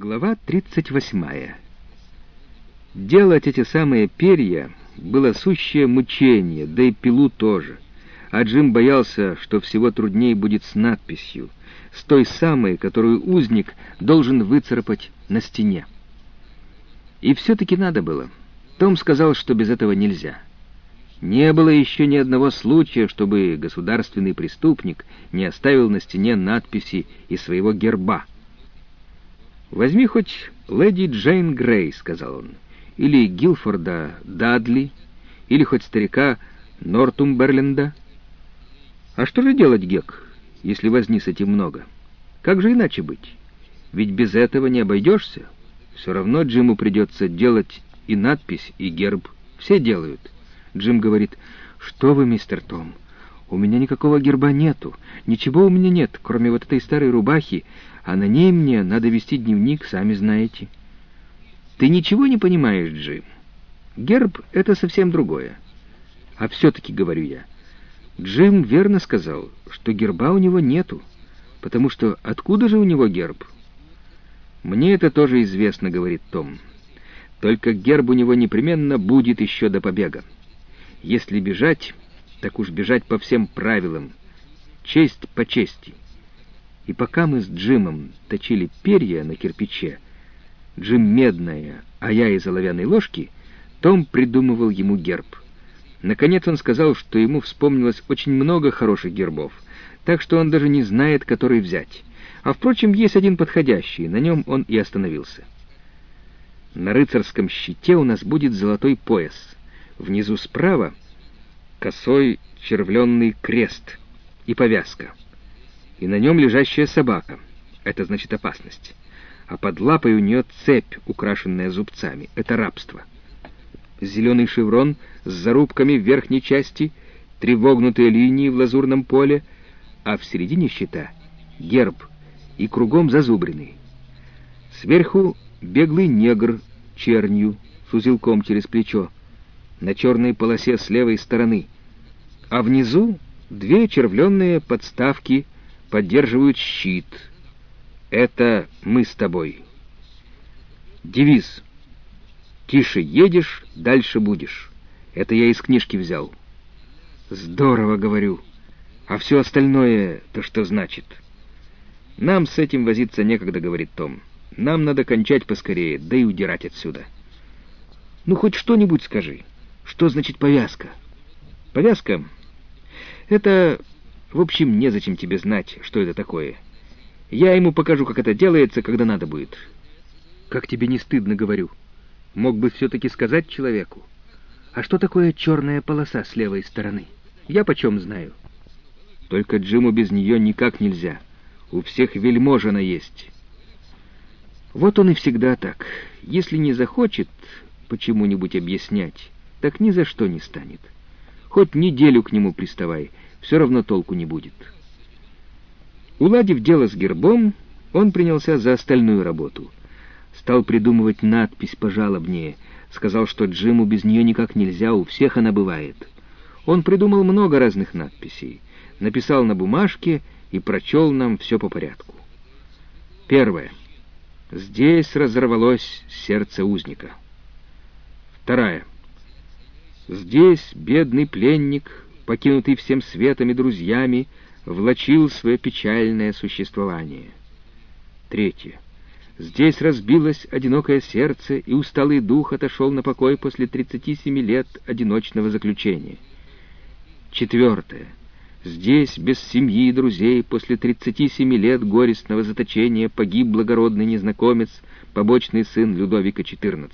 Глава 38. Делать эти самые перья было сущее мучение, да и пилу тоже. А Джим боялся, что всего труднее будет с надписью, с той самой, которую узник должен выцарапать на стене. И все-таки надо было. Том сказал, что без этого нельзя. Не было еще ни одного случая, чтобы государственный преступник не оставил на стене надписи из своего герба — «Возьми хоть леди Джейн Грей», — сказал он, — «или Гилфорда Дадли, или хоть старика Нортумберленда». «А что же делать, Гек, если возни с этим много? Как же иначе быть? Ведь без этого не обойдешься. Все равно Джиму придется делать и надпись, и герб. Все делают». Джим говорит, «Что вы, мистер Том?» У меня никакого герба нету, ничего у меня нет, кроме вот этой старой рубахи, а на ней мне надо вести дневник, сами знаете. Ты ничего не понимаешь, Джим. Герб — это совсем другое. А все-таки, говорю я, Джим верно сказал, что герба у него нету, потому что откуда же у него герб? Мне это тоже известно, говорит Том. Только герб у него непременно будет еще до побега. Если бежать так уж бежать по всем правилам, честь по чести. И пока мы с Джимом точили перья на кирпиче, Джим медная, а я из оловянной ложки, Том придумывал ему герб. Наконец он сказал, что ему вспомнилось очень много хороших гербов, так что он даже не знает, который взять. А, впрочем, есть один подходящий, на нем он и остановился. На рыцарском щите у нас будет золотой пояс. Внизу справа косой червленный крест и повязка, и на нем лежащая собака. Это значит опасность. А под лапой у нее цепь, украшенная зубцами. Это рабство. Зеленый шеврон с зарубками в верхней части, три вогнутые линии в лазурном поле, а в середине щита — герб и кругом зазубренный. Сверху беглый негр чернью с узелком через плечо, на черной полосе с левой стороны, а внизу две червленные подставки поддерживают щит. Это мы с тобой. Девиз. «Тише едешь, дальше будешь». Это я из книжки взял. Здорово, говорю. А все остальное-то что значит? Нам с этим возиться некогда, говорит Том. Нам надо кончать поскорее, да и удирать отсюда. Ну, хоть что-нибудь скажи. Что значит повязка? Повязка — это... В общем, незачем тебе знать, что это такое. Я ему покажу, как это делается, когда надо будет. Как тебе не стыдно, говорю. Мог бы все-таки сказать человеку. А что такое черная полоса с левой стороны? Я почем знаю? Только Джиму без нее никак нельзя. У всех вельмож она есть. Вот он и всегда так. Если не захочет почему-нибудь объяснять, так ни за что не станет. Хоть неделю к нему приставай, все равно толку не будет. Уладив дело с гербом, он принялся за остальную работу. Стал придумывать надпись пожалобнее, сказал, что Джиму без нее никак нельзя, у всех она бывает. Он придумал много разных надписей, написал на бумажке и прочел нам все по порядку. Первое. Здесь разорвалось сердце узника. Вторая. Здесь бедный пленник, покинутый всем светом и друзьями, влачил свое печальное существование. Третье. Здесь разбилось одинокое сердце, и усталый дух отошел на покой после 37 лет одиночного заключения. Четвертое. Здесь, без семьи и друзей, после 37 лет горестного заточения погиб благородный незнакомец, побочный сын Людовика XIV.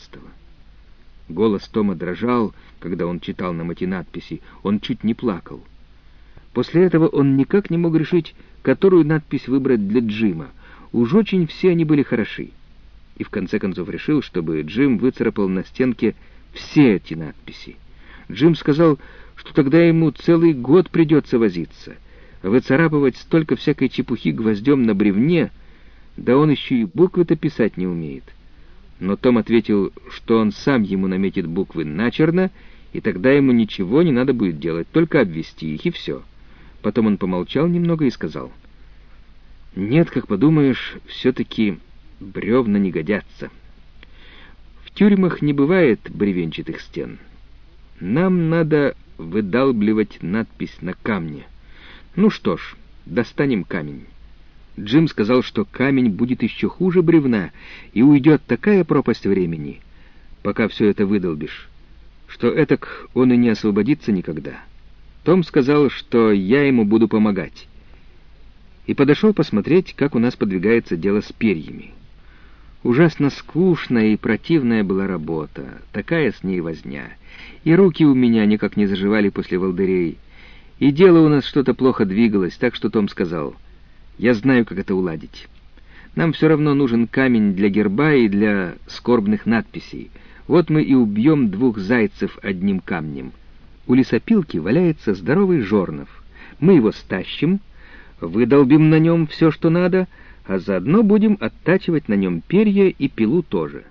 Голос Тома дрожал, когда он читал нам эти надписи, он чуть не плакал. После этого он никак не мог решить, которую надпись выбрать для Джима. Уж очень все они были хороши. И в конце концов решил, чтобы Джим выцарапал на стенке все эти надписи. Джим сказал, что тогда ему целый год придется возиться, выцарапывать столько всякой чепухи гвоздем на бревне, да он еще и буквы-то писать не умеет но Том ответил, что он сам ему наметит буквы начерно, и тогда ему ничего не надо будет делать, только обвести их, и все. Потом он помолчал немного и сказал, «Нет, как подумаешь, все-таки Бревна не годятся. В тюрьмах не бывает бревенчатых стен. Нам надо выдалбливать надпись на камне. Ну что ж, достанем камень. Джим сказал, что камень будет еще хуже бревна, и уйдет такая пропасть времени, пока все это выдолбишь, что этак он и не освободится никогда. Том сказал, что я ему буду помогать. И подошел посмотреть, как у нас подвигается дело с перьями. Ужасно скучная и противная была работа, такая с ней возня. И руки у меня никак не заживали после волдырей. И дело у нас что-то плохо двигалось, так что Том сказал, «Я знаю, как это уладить. Нам все равно нужен камень для герба и для скорбных надписей. Вот мы и убьем двух зайцев одним камнем. У лесопилки валяется здоровый жорнов. Мы его стащим, выдолбим на нем все, что надо, а заодно будем оттачивать на нем перья и пилу тоже».